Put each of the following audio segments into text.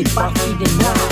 it by feeding now.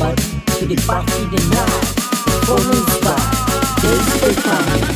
Button to the party tonight. Performance by Dave Stefano.